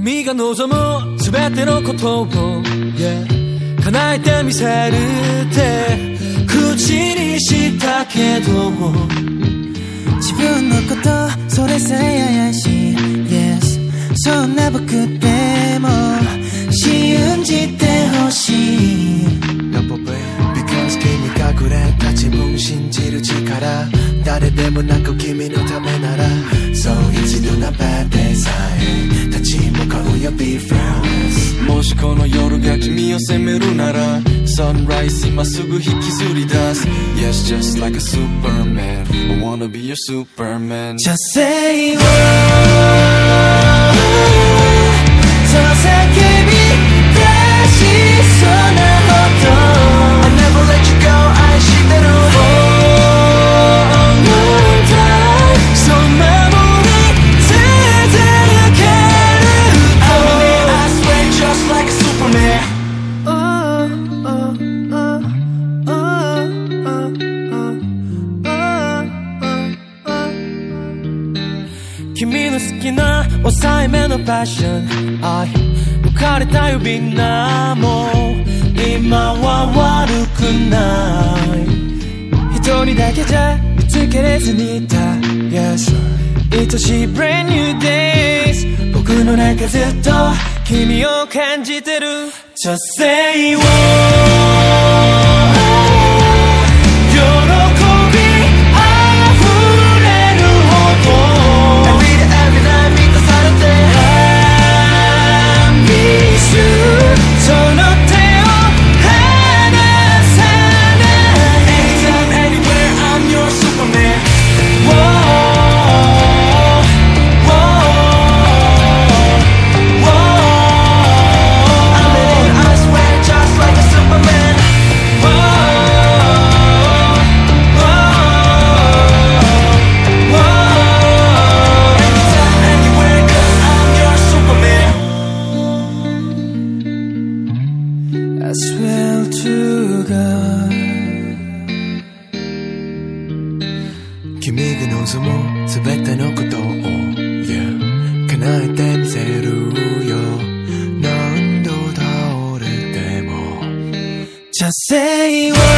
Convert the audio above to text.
君が望む全てのことを、yeah、叶えてみせるって口にしたけど自分のことそれさえ怪しい。Yes そんな僕でも信じてほしい。Because 君がくれた自分信じる力誰でもなく君のためならしこの夜が君を責めるなら Sunrise 今すぐ引きずり出す Yes just like a superman I wanna be your superman Just say what 君の好きな抑えめのファッション。愛浮かれた指なも今は悪くない。一人だけじゃ見つけれずにいた。Yes 愛しい brand new days 僕の中ずっと君を感じてる。Just say what I swear to God 君が望む全てのことを、yeah、叶えてみせるよ何度倒れても Just say what